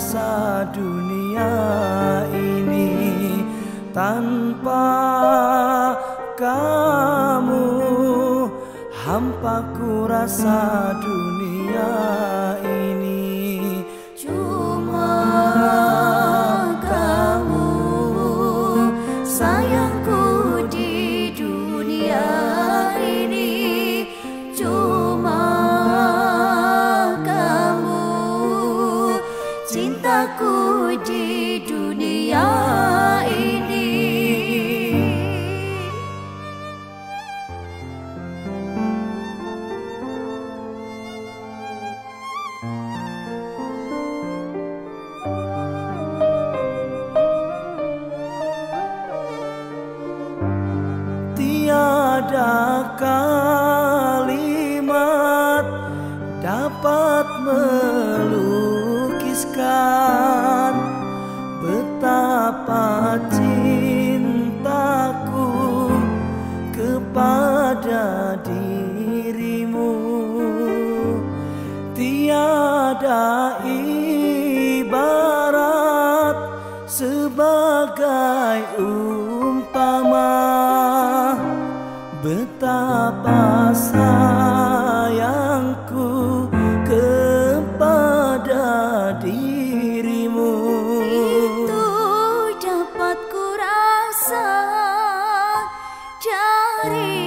rasa dunia ini. Tanpa kamu hampa ku rasa dunia ini. Cuma kamu sayangku cintaku di dunia ini. Tiada kalimat dapat melukiskan pada ibarat sebagai umpama. Betapa sayangku kepada dirimu. Itu dapat ku rasa dari